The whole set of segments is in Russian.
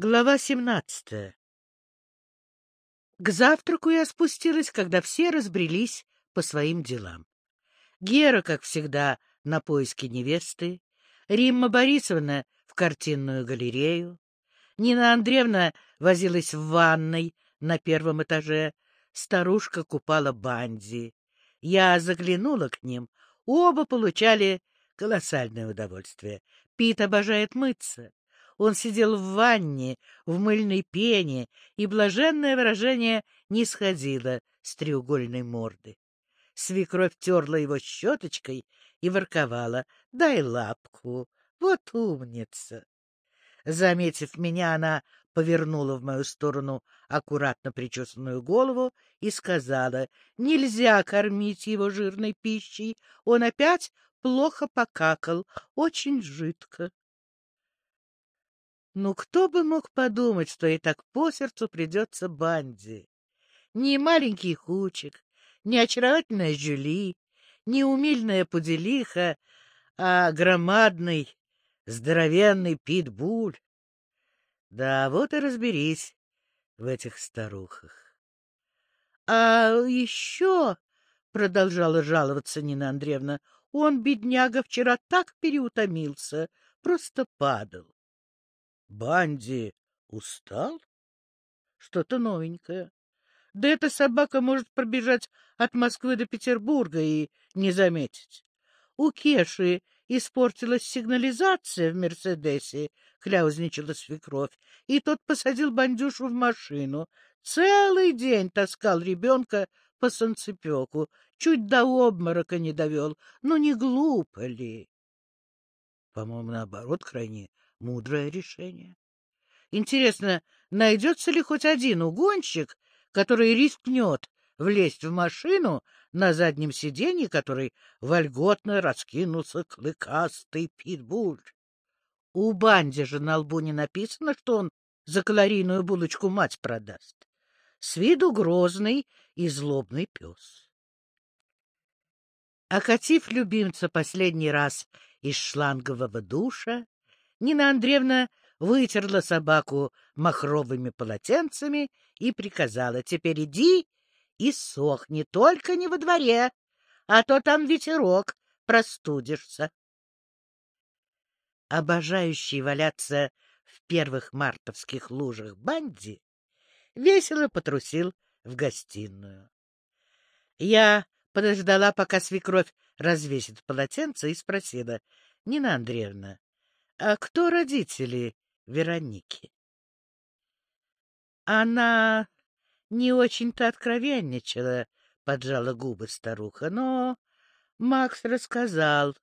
Глава семнадцатая К завтраку я спустилась, когда все разбрелись по своим делам. Гера, как всегда, на поиски невесты, Римма Борисовна в картинную галерею, Нина Андреевна возилась в ванной на первом этаже, старушка купала банди. Я заглянула к ним, оба получали колоссальное удовольствие. Пит обожает мыться. Он сидел в ванне, в мыльной пене, и блаженное выражение не сходило с треугольной морды. Свекровь терла его щеточкой и ворковала. — Дай лапку, вот умница. Заметив меня, она повернула в мою сторону аккуратно причесанную голову и сказала, нельзя кормить его жирной пищей, он опять плохо покакал, очень жидко. Ну, кто бы мог подумать, что и так по сердцу придется банде? Ни маленький хучик, ни очаровательная Жюли, не умильная пуделиха, а громадный, здоровенный питбуль. Да, вот и разберись в этих старухах. — А еще, — продолжала жаловаться Нина Андреевна, — он, бедняга, вчера так переутомился, просто падал. — Банди устал? Что-то новенькое. Да эта собака может пробежать от Москвы до Петербурга и не заметить. У Кеши испортилась сигнализация в «Мерседесе», — кляузничала свекровь, и тот посадил бандюшу в машину. Целый день таскал ребенка по санцепеку, чуть до обморока не довел. Ну, не глупо ли? По-моему, наоборот, крайне мудрое решение. Интересно, найдется ли хоть один угонщик, который рискнет влезть в машину, на заднем сиденье которой вольготно раскинулся клыкастый питбуль. У Банди же на лбу не написано, что он за калорийную булочку мать продаст. С виду грозный и злобный пес. Окатив любимца последний раз из шлангового душа, Нина Андреевна вытерла собаку махровыми полотенцами и приказала, теперь иди и сохни, только не во дворе, а то там ветерок, простудишься. Обожающий валяться в первых мартовских лужах Банди весело потрусил в гостиную. Я подождала, пока свекровь развесит полотенце, и спросила, — Нина Андреевна, а кто родители Вероники? Она не очень-то откровенничала, — поджала губы старуха, но Макс рассказал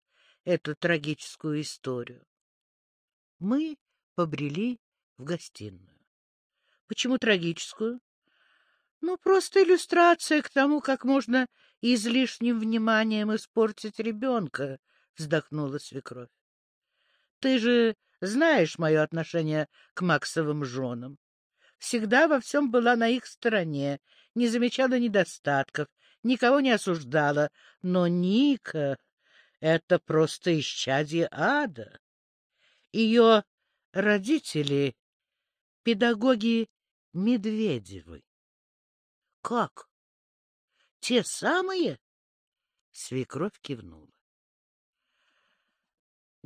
эту трагическую историю. Мы побрели в гостиную. Почему трагическую? Ну, просто иллюстрация к тому, как можно излишним вниманием испортить ребенка, — вздохнула свекровь. Ты же знаешь мое отношение к Максовым женам всегда во всем была на их стороне, не замечала недостатков, никого не осуждала. Но Ника — это просто исчадие ада. Ее родители — педагоги Медведевы. — Как? Те самые? Свекровь кивнула.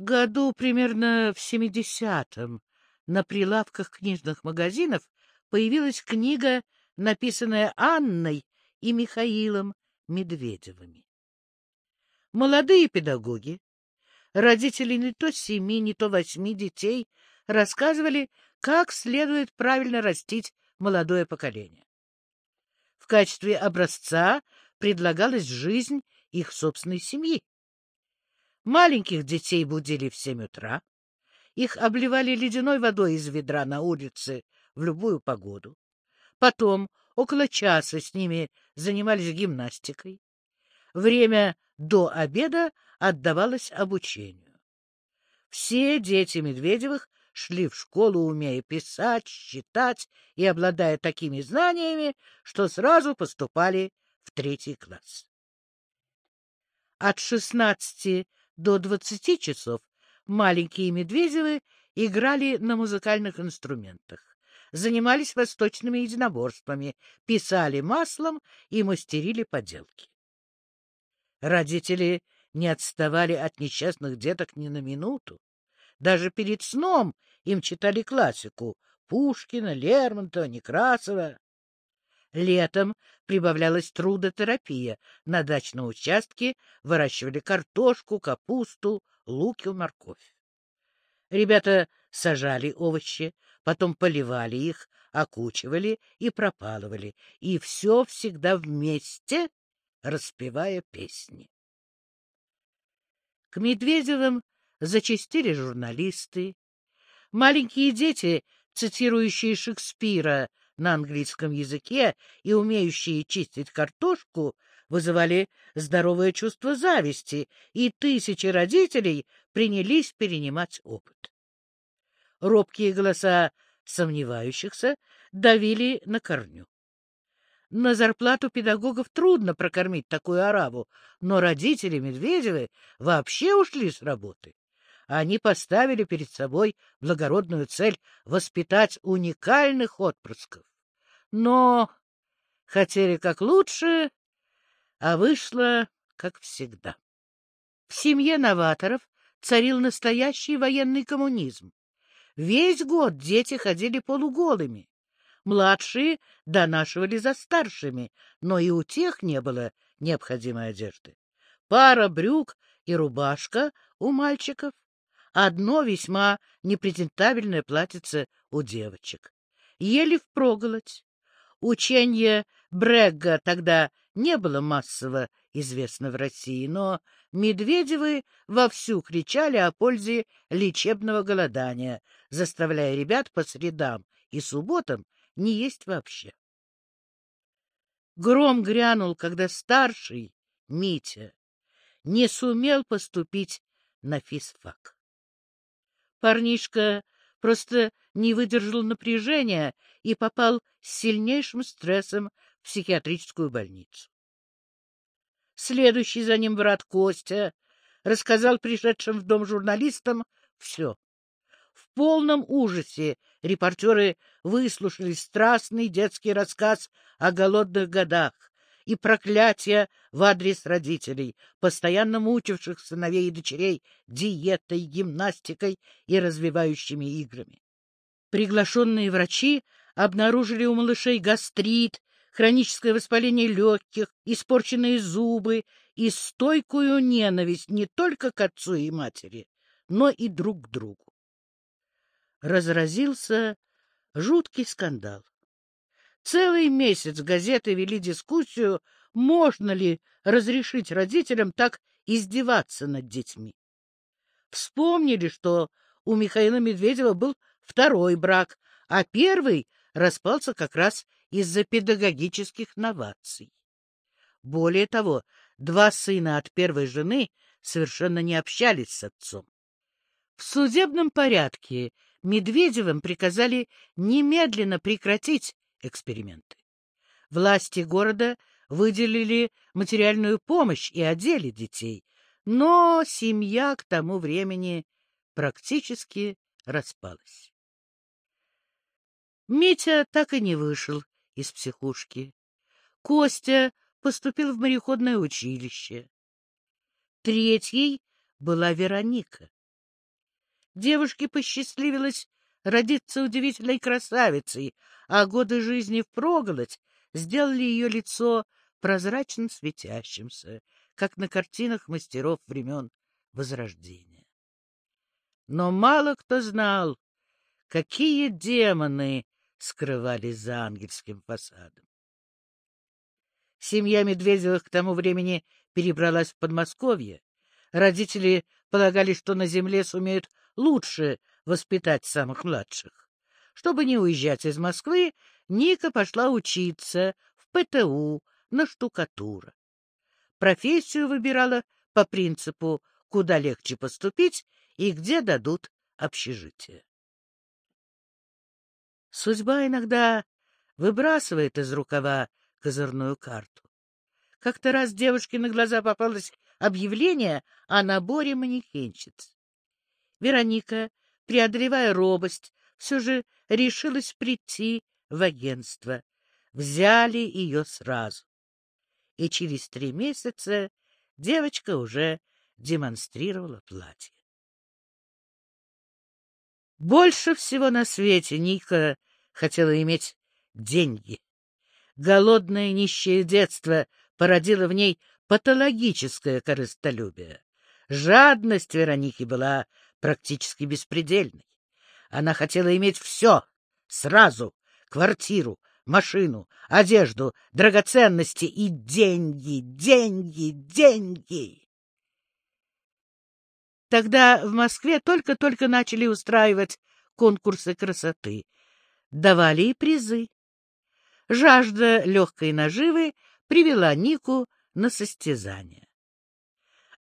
Году примерно в семидесятом на прилавках книжных магазинов появилась книга, написанная Анной и Михаилом Медведевыми. Молодые педагоги, родители не то семи, не то восьми детей, рассказывали, как следует правильно растить молодое поколение. В качестве образца предлагалась жизнь их собственной семьи. Маленьких детей будили в семь утра, их обливали ледяной водой из ведра на улице в любую погоду. Потом около часа с ними занимались гимнастикой. Время до обеда отдавалось обучению. Все дети Медведевых шли в школу, умея писать, считать и обладая такими знаниями, что сразу поступали в третий класс. От шестнадцати до двадцати часов маленькие Медведевы играли на музыкальных инструментах, занимались восточными единоборствами, писали маслом и мастерили поделки. Родители не отставали от несчастных деток ни на минуту. Даже перед сном им читали классику Пушкина, Лермонтова, Некрасова. Летом прибавлялась трудотерапия. На дачном участке выращивали картошку, капусту, лук и морковь. Ребята сажали овощи, потом поливали их, окучивали и пропалывали, и все всегда вместе, распевая песни. К Медведевым зачастили журналисты. Маленькие дети, цитирующие Шекспира на английском языке и умеющие чистить картошку, вызывали здоровое чувство зависти, и тысячи родителей принялись перенимать опыт. Робкие голоса сомневающихся давили на корню. На зарплату педагогов трудно прокормить такую ораву, но родители Медведевы вообще ушли с работы. Они поставили перед собой благородную цель воспитать уникальных отпрысков. Но хотели как лучше, а вышло как всегда. В семье новаторов царил настоящий военный коммунизм. Весь год дети ходили полуголыми. Младшие донашивали за старшими, но и у тех не было необходимой одежды. Пара брюк и рубашка у мальчиков, одно весьма непрезентабельное платьице у девочек. Ели впроголодь. Учение Брегга тогда не было массово известно в России, но Медведевы вовсю кричали о пользе лечебного голодания, заставляя ребят по средам и субботам не есть вообще. Гром грянул, когда старший, Митя, не сумел поступить на физфак. Парнишка просто не выдержал напряжения и попал с сильнейшим стрессом в психиатрическую больницу. Следующий за ним брат Костя рассказал пришедшим в дом журналистам все. В полном ужасе репортеры выслушали страстный детский рассказ о голодных годах и проклятия в адрес родителей, постоянно мучивших сыновей и дочерей диетой, гимнастикой и развивающими играми. Приглашенные врачи обнаружили у малышей гастрит, хроническое воспаление легких, испорченные зубы и стойкую ненависть не только к отцу и матери, но и друг к другу разразился жуткий скандал. Целый месяц газеты вели дискуссию, можно ли разрешить родителям так издеваться над детьми. Вспомнили, что у Михаила Медведева был второй брак, а первый распался как раз из-за педагогических новаций. Более того, два сына от первой жены совершенно не общались с отцом. В судебном порядке Медведевым приказали немедленно прекратить эксперименты. Власти города выделили материальную помощь и одели детей, но семья к тому времени практически распалась. Митя так и не вышел из психушки. Костя поступил в мореходное училище. Третьей была Вероника. Девушке посчастливилось родиться удивительной красавицей, а годы жизни впроголодь сделали ее лицо прозрачно светящимся, как на картинах мастеров времен Возрождения. Но мало кто знал, какие демоны скрывались за ангельским фасадом. Семья Медведевых к тому времени перебралась в Подмосковье. Родители полагали, что на земле сумеют лучше воспитать самых младших. Чтобы не уезжать из Москвы, Ника пошла учиться в ПТУ на штукатура. Профессию выбирала по принципу, куда легче поступить и где дадут общежитие. Судьба иногда выбрасывает из рукава козырную карту. Как-то раз девушке на глаза попалось объявление о наборе манекенщиц. Вероника преодолевая робость, все же решилась прийти в агентство. Взяли ее сразу. И через три месяца девочка уже демонстрировала платье. Больше всего на свете Ника хотела иметь деньги. Голодное нищее детство породило в ней патологическое корыстолюбие. Жадность Вероники была практически беспредельной. Она хотела иметь все сразу — квартиру, машину, одежду, драгоценности и деньги, деньги, деньги. Тогда в Москве только-только начали устраивать конкурсы красоты. Давали и призы. Жажда легкой наживы привела Нику на состязание.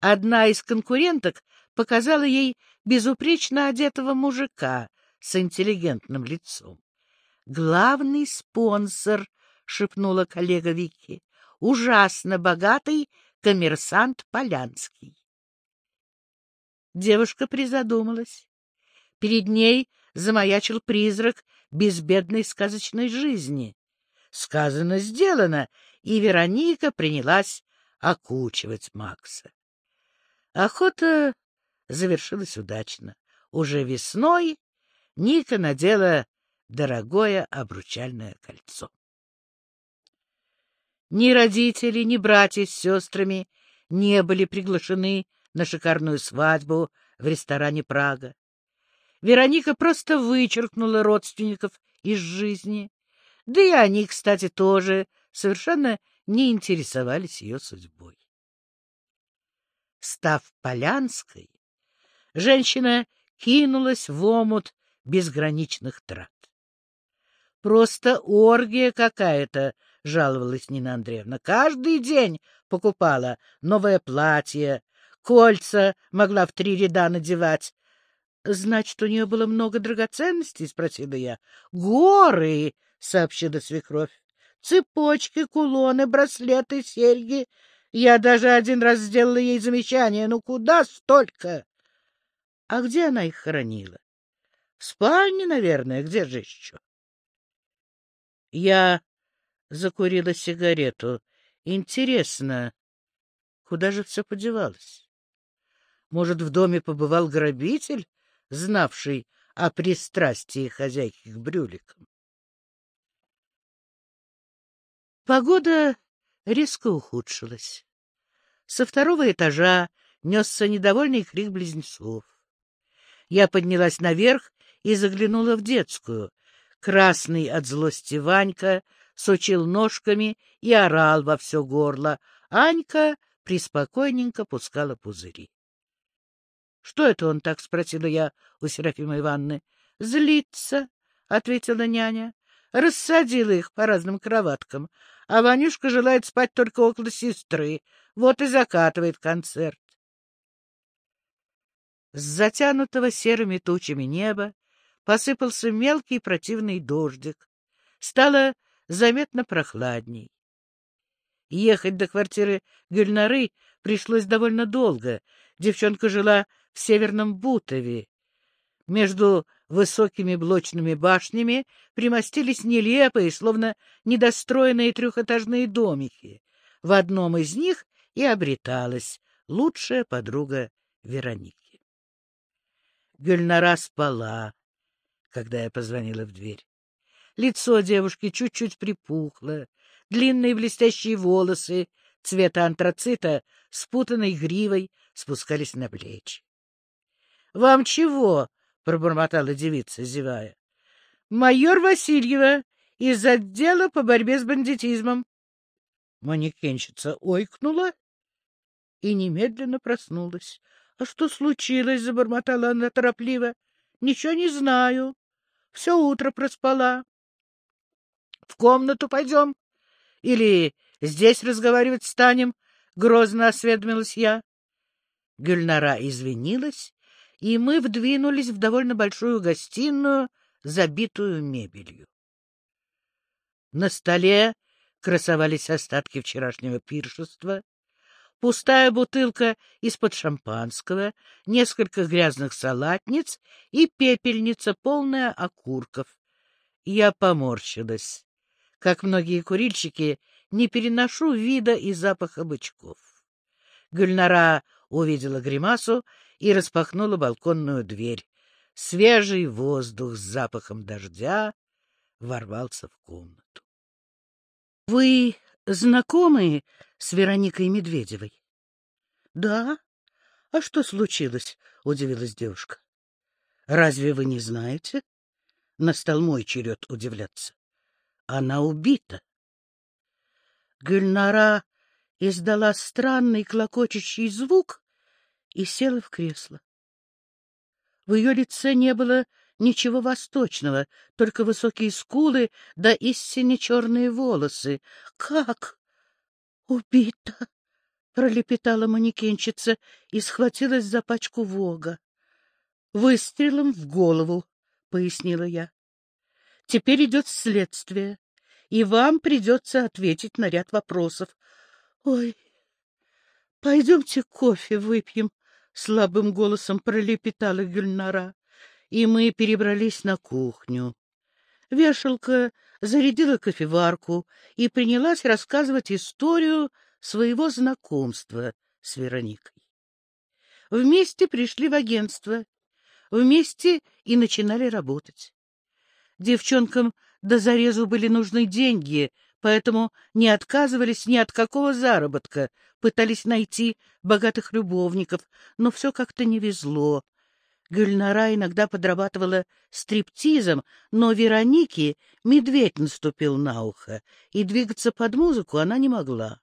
Одна из конкуренток показала ей безупречно одетого мужика с интеллигентным лицом. «Главный спонсор», — шепнула коллега Вики, — «ужасно богатый коммерсант Полянский». Девушка призадумалась. Перед ней замаячил призрак безбедной сказочной жизни. Сказано, сделано, и Вероника принялась окучивать Макса. Охота завершилась удачно. Уже весной Ника надела дорогое обручальное кольцо. Ни родители, ни братья с сестрами не были приглашены на шикарную свадьбу в ресторане «Прага». Вероника просто вычеркнула родственников из жизни, да и они, кстати, тоже совершенно не интересовались ее судьбой. Став Полянской, женщина кинулась в омут безграничных трат. Просто оргия какая-то, — жаловалась Нина Андреевна. Каждый день покупала новое платье, кольца могла в три ряда надевать. — Значит, у нее было много драгоценностей? — спросила я. — Горы, — сообщила свекровь. — Цепочки, кулоны, браслеты, серьги. Я даже один раз сделала ей замечание. Ну куда столько? — А где она их хранила? — В спальне, наверное. Где же еще? Я закурила сигарету. Интересно, куда же все подевалось? Может, в доме побывал грабитель, знавший о пристрастии хозяйки к брюликам? Погода резко ухудшилась. Со второго этажа несся недовольный крик близнецов. Я поднялась наверх и заглянула в детскую. Красный от злости Ванька сучил ножками и орал во все горло. Анька приспокойненько пускала пузыри. — Что это он так? — спросила я у Серафимы Ивановны. — Злится, — ответила няня. Рассадила их по разным кроваткам, а Ванюшка желает спать только около сестры. Вот и закатывает концерт. С затянутого серыми тучами неба посыпался мелкий противный дождик. Стало заметно прохладней. Ехать до квартиры Гюльнары пришлось довольно долго. Девчонка жила в Северном Бутове. Между высокими блочными башнями примостились нелепые, словно недостроенные трехэтажные домики. В одном из них и обреталась лучшая подруга Вероники. Гюльнара спала, когда я позвонила в дверь. Лицо девушки чуть-чуть припухло, длинные блестящие волосы цвета антрацита спутанной гривой спускались на плечи. — Вам чего? — пробормотала девица, зевая. — Майор Васильева из отдела по борьбе с бандитизмом. Манекенщица ойкнула и немедленно проснулась. — что случилось? — забормотала она торопливо. — Ничего не знаю. Все утро проспала. — В комнату пойдем? Или здесь разговаривать станем? — грозно осведомилась я. Гюльнара извинилась, и мы вдвинулись в довольно большую гостиную, забитую мебелью. На столе красовались остатки вчерашнего пиршества. Пустая бутылка из-под шампанского, несколько грязных салатниц и пепельница, полная окурков. Я поморщилась. Как многие курильщики, не переношу вида и запаха бычков. Гульнара увидела гримасу и распахнула балконную дверь. Свежий воздух с запахом дождя ворвался в комнату. — Вы знакомы с Вероникой Медведевой? — Да. А что случилось? — удивилась девушка. — Разве вы не знаете? Настал мой черед удивляться. Она убита. Гюльнара издала странный клокочущий звук и села в кресло. В ее лице не было ничего восточного, только высокие скулы да истинно черные волосы. — Как? Убита? — пролепетала манекенщица и схватилась за пачку вога. — Выстрелом в голову, — пояснила я. — Теперь идет следствие, и вам придется ответить на ряд вопросов. — Ой, пойдемте кофе выпьем, — слабым голосом пролепетала Гюльнара и мы перебрались на кухню. Вешалка зарядила кофеварку и принялась рассказывать историю своего знакомства с Вероникой. Вместе пришли в агентство, вместе и начинали работать. Девчонкам до зарезу были нужны деньги, поэтому не отказывались ни от какого заработка, пытались найти богатых любовников, но все как-то не везло. Гюльнара иногда подрабатывала стриптизом, но Веронике медведь наступил на ухо, и двигаться под музыку она не могла.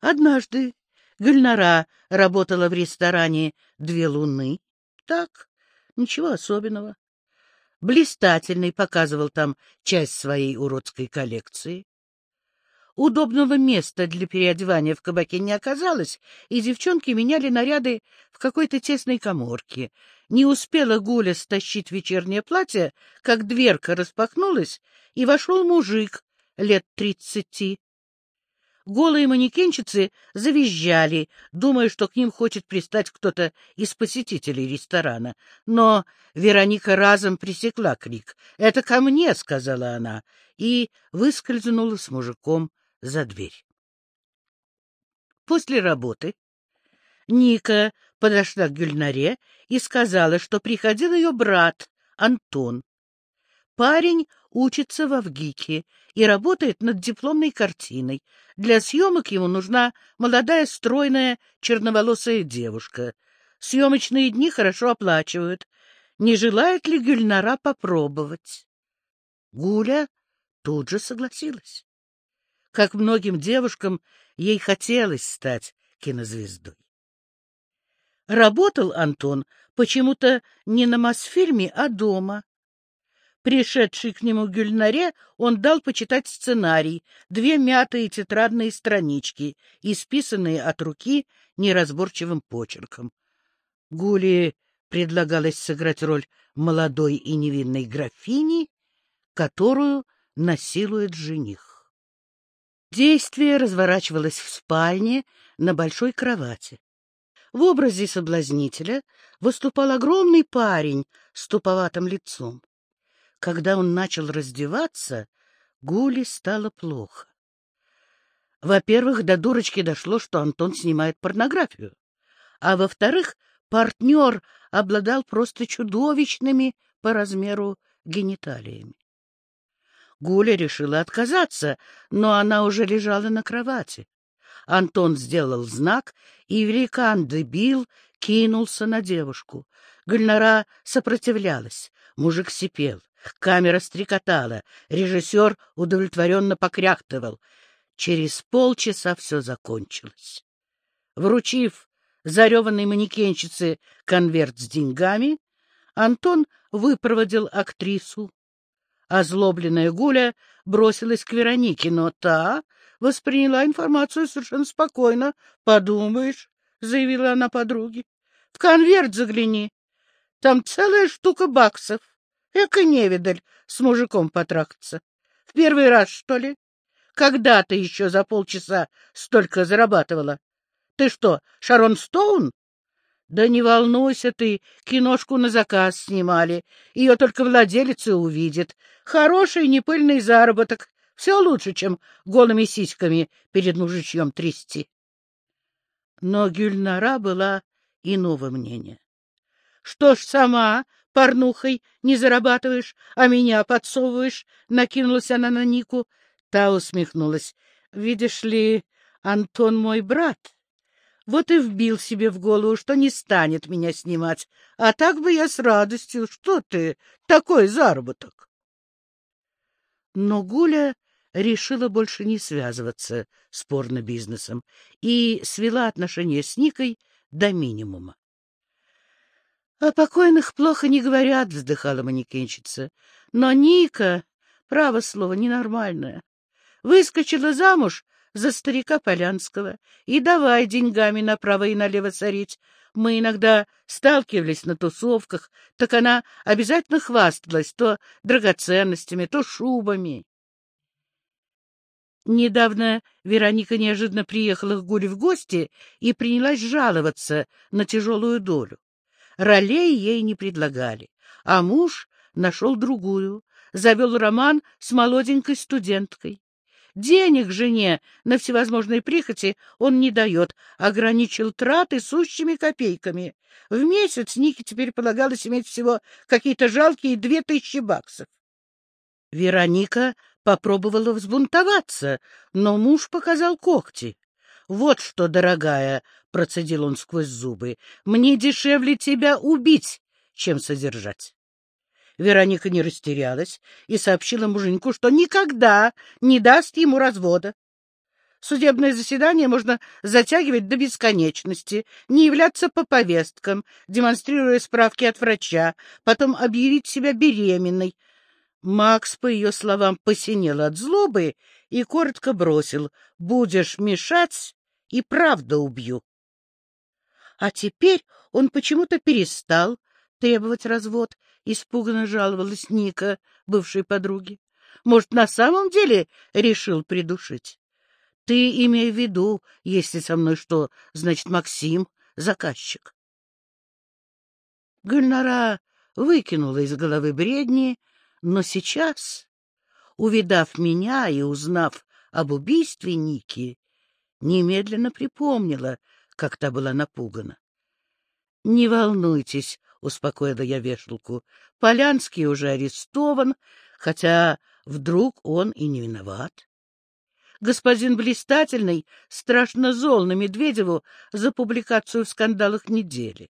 Однажды Гюльнара работала в ресторане «Две луны». Так, ничего особенного. Блистательный показывал там часть своей уродской коллекции. Удобного места для переодевания в кабаке не оказалось, и девчонки меняли наряды в какой-то тесной коморке. Не успела Гуля стащить вечернее платье, как дверка распахнулась, и вошел мужик лет тридцати. Голые манекенщицы завизжали, думая, что к ним хочет пристать кто-то из посетителей ресторана. Но Вероника разом пресекла крик. «Это ко мне!» — сказала она, и выскользнула с мужиком за дверь. После работы Ника подошла к Гюльнаре и сказала, что приходил ее брат Антон. Парень учится в Авгике и работает над дипломной картиной. Для съемок ему нужна молодая, стройная, черноволосая девушка. Съемочные дни хорошо оплачивают. Не желает ли Гюльнара попробовать? Гуля тут же согласилась. Как многим девушкам, ей хотелось стать кинозвездой. Работал Антон почему-то не на Мосфильме, а дома. Пришедший к нему Гюльнаре, он дал почитать сценарий, две мятые тетрадные странички, исписанные от руки неразборчивым почерком. Гуле предлагалось сыграть роль молодой и невинной графини, которую насилует жених. Действие разворачивалось в спальне на большой кровати. В образе соблазнителя выступал огромный парень с туповатым лицом. Когда он начал раздеваться, Гуле стало плохо. Во-первых, до дурочки дошло, что Антон снимает порнографию. А во-вторых, партнер обладал просто чудовищными по размеру гениталиями. Гуля решила отказаться, но она уже лежала на кровати. Антон сделал знак, и великан-дебил кинулся на девушку. Гульнара сопротивлялась, мужик сипел, камера стрекотала, режиссер удовлетворенно покряхтывал. Через полчаса все закончилось. Вручив зареванной манекенщице конверт с деньгами, Антон выпроводил актрису Озлобленная Гуля бросилась к Веронике, но та восприняла информацию совершенно спокойно. — Подумаешь, — заявила она подруге, — в конверт загляни. Там целая штука баксов. Эка невидаль с мужиком потрахаться. В первый раз, что ли? Когда ты еще за полчаса столько зарабатывала? Ты что, Шарон Стоун? Да не волнуйся ты, киношку на заказ снимали. Ее только владелец и увидит. Хороший непыльный заработок. Все лучше, чем голыми сиськами перед мужичьем трясти. Но Гюльнара была иного мнения. Что ж сама порнухой не зарабатываешь, а меня подсовываешь? Накинулась она на Нику. Та усмехнулась. Видишь ли, Антон мой брат. Вот и вбил себе в голову, что не станет меня снимать. А так бы я с радостью. Что ты? Такой заработок. Но Гуля решила больше не связываться с порно-бизнесом и свела отношения с Никой до минимума. — О покойных плохо не говорят, — вздыхала манекенщица. — Но Ника, право слово, ненормальная. Выскочила замуж за старика Полянского и давай деньгами направо и налево сорить. Мы иногда сталкивались на тусовках, так она обязательно хвасталась то драгоценностями, то шубами. Недавно Вероника неожиданно приехала к Гуле в гости и принялась жаловаться на тяжелую долю. Ролей ей не предлагали, а муж нашел другую, завел роман с молоденькой студенткой. Денег жене на всевозможные прихоти он не дает, ограничил траты сущими копейками. В месяц Нике теперь полагалось иметь всего какие-то жалкие две тысячи баксов. Вероника попробовала взбунтоваться, но муж показал когти. — Вот что, дорогая, — процедил он сквозь зубы, — мне дешевле тебя убить, чем содержать. Вероника не растерялась и сообщила муженьку, что никогда не даст ему развода. Судебное заседание можно затягивать до бесконечности, не являться по повесткам, демонстрируя справки от врача, потом объявить себя беременной. Макс, по ее словам, посинел от злобы и коротко бросил «Будешь мешать, и правда убью». А теперь он почему-то перестал требовать развод, — испуганно жаловалась Ника, бывшей подруге. — Может, на самом деле решил придушить? Ты имей в виду, если со мной что, значит, Максим — заказчик. Гульнара выкинула из головы бредни, но сейчас, увидав меня и узнав об убийстве Ники, немедленно припомнила, как та была напугана. — Не волнуйтесь, — успокоила я вешалку. — Полянский уже арестован, хотя вдруг он и не виноват. Господин Блистательный страшно зол на Медведеву за публикацию в скандалах недели.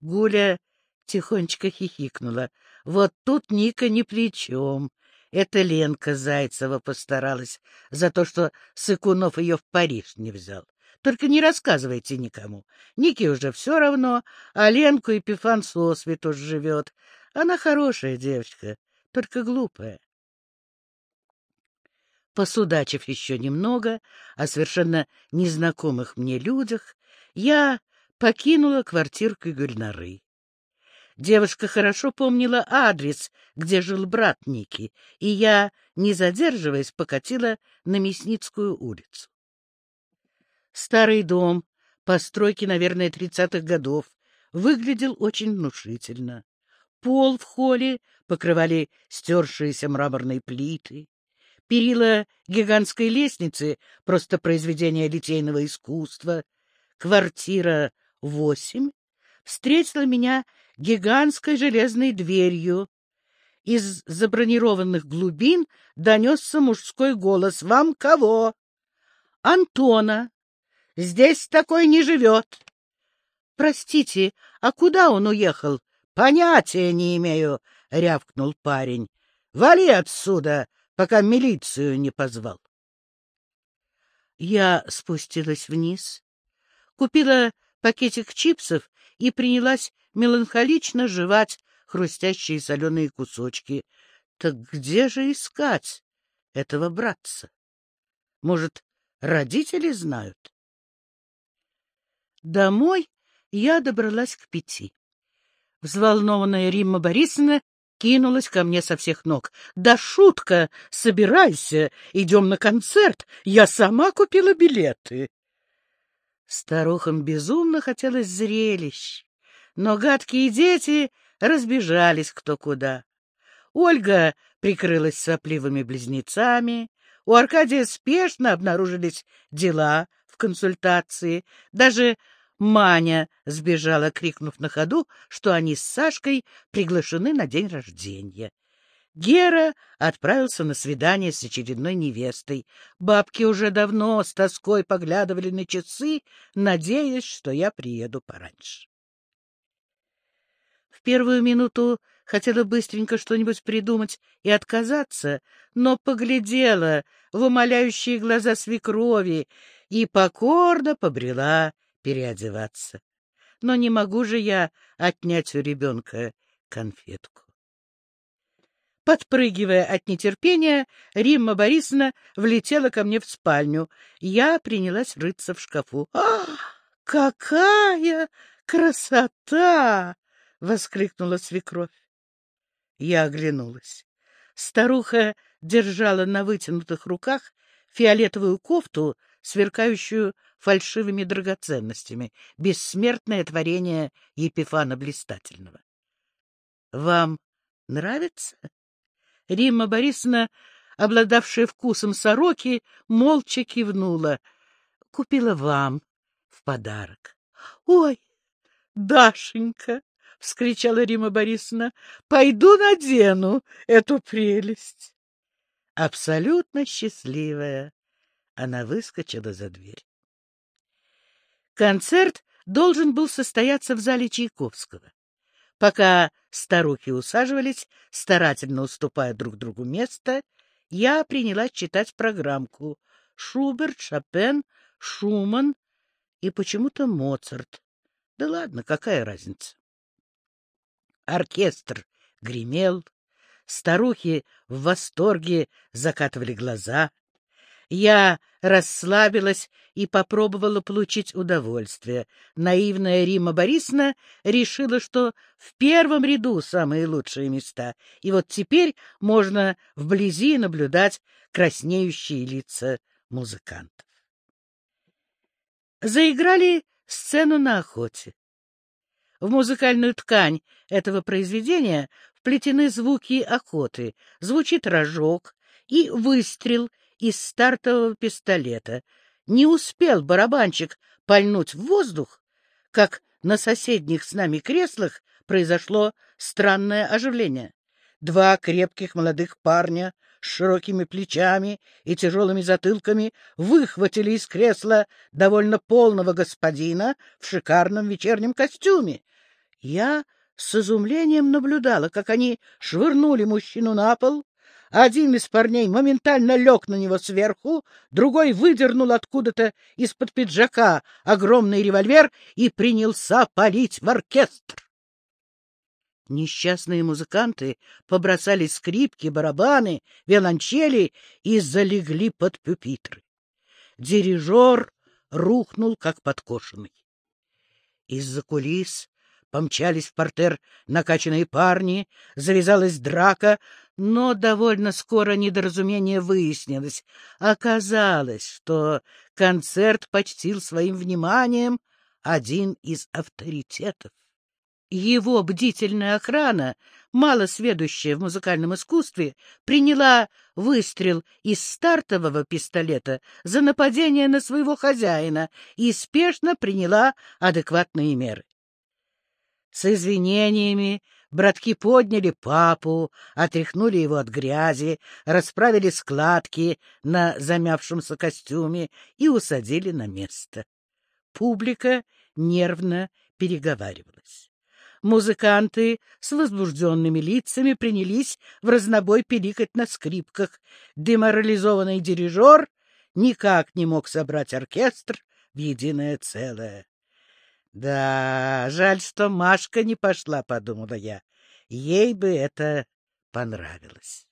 Гуля тихонечко хихикнула. Вот тут Ника ни при чем. Это Ленка Зайцева постаралась за то, что Сыкунов ее в Париж не взял. Только не рассказывайте никому. Нике уже все равно, а Ленку Епифан сосвету живет. Она хорошая девочка, только глупая. Посудачив еще немного о совершенно незнакомых мне людях, я покинула квартирку Гульнары. Девушка хорошо помнила адрес, где жил брат Ники, и я, не задерживаясь, покатила на Мясницкую улицу. Старый дом, постройки, наверное, тридцатых годов, выглядел очень внушительно. Пол в холле покрывали стершиеся мраморные плиты. Перила гигантской лестницы — просто произведение литейного искусства. Квартира восемь встретила меня гигантской железной дверью. Из забронированных глубин донесся мужской голос. «Вам кого?» «Антона», Здесь такой не живет. — Простите, а куда он уехал? — Понятия не имею, — рявкнул парень. — Вали отсюда, пока милицию не позвал. Я спустилась вниз, купила пакетик чипсов и принялась меланхолично жевать хрустящие соленые кусочки. Так где же искать этого братца? Может, родители знают? Домой я добралась к пяти. Взволнованная Римма Борисовна кинулась ко мне со всех ног. — Да шутка! Собирайся! Идем на концерт! Я сама купила билеты! Старухам безумно хотелось зрелищ, но гадкие дети разбежались кто куда. Ольга прикрылась сопливыми близнецами, у Аркадия спешно обнаружились дела консультации, даже Маня сбежала, крикнув на ходу, что они с Сашкой приглашены на день рождения. Гера отправился на свидание с очередной невестой. Бабки уже давно с тоской поглядывали на часы, надеясь, что я приеду пораньше. В первую минуту хотела быстренько что-нибудь придумать и отказаться, но поглядела в умоляющие глаза свекрови и покорно побрела переодеваться. Но не могу же я отнять у ребенка конфетку. Подпрыгивая от нетерпения, Римма Борисовна влетела ко мне в спальню. Я принялась рыться в шкафу. «А, какая красота!» — воскликнула свекровь. Я оглянулась. Старуха держала на вытянутых руках фиолетовую кофту, сверкающую фальшивыми драгоценностями, бессмертное творение Епифана Блистательного. — Вам нравится? Римма Борисовна, обладавшая вкусом сороки, молча кивнула. — Купила вам в подарок. — Ой, Дашенька! — вскричала Рима Борисовна. — Пойду надену эту прелесть. Абсолютно счастливая, она выскочила за дверь. Концерт должен был состояться в зале Чайковского. Пока старухи усаживались, старательно уступая друг другу место, я принялась читать программку Шуберт, Шопен, Шуман и почему-то Моцарт. Да ладно, какая разница? Оркестр гремел, старухи в восторге закатывали глаза, я расслабилась и попробовала получить удовольствие. Наивная Рима Борисовна решила, что в первом ряду самые лучшие места, и вот теперь можно вблизи наблюдать краснеющие лица музыкантов. Заиграли сцену на охоте. В музыкальную ткань этого произведения вплетены звуки охоты. Звучит рожок и выстрел из стартового пистолета. Не успел барабанщик пальнуть в воздух, как на соседних с нами креслах произошло странное оживление. Два крепких молодых парня с широкими плечами и тяжелыми затылками выхватили из кресла довольно полного господина в шикарном вечернем костюме. Я с изумлением наблюдала, как они швырнули мужчину на пол, один из парней моментально лег на него сверху, другой выдернул откуда-то из-под пиджака огромный револьвер и принялся палить в оркестр. Несчастные музыканты побросали скрипки, барабаны, виолончели и залегли под пюпитры. Дирижер рухнул, как подкошенный. Из-за кулис помчались в портер накачанные парни, завязалась драка, но довольно скоро недоразумение выяснилось. Оказалось, что концерт почтил своим вниманием один из авторитетов. Его бдительная охрана, мало сведущая в музыкальном искусстве, приняла выстрел из стартового пистолета за нападение на своего хозяина и спешно приняла адекватные меры. С извинениями братки подняли папу, отряхнули его от грязи, расправили складки на замявшемся костюме и усадили на место. Публика нервно переговаривалась. Музыканты с возбужденными лицами принялись в разнобой пиликать на скрипках. Деморализованный дирижер никак не мог собрать оркестр в единое целое. Да, жаль, что Машка не пошла, — подумала я. Ей бы это понравилось.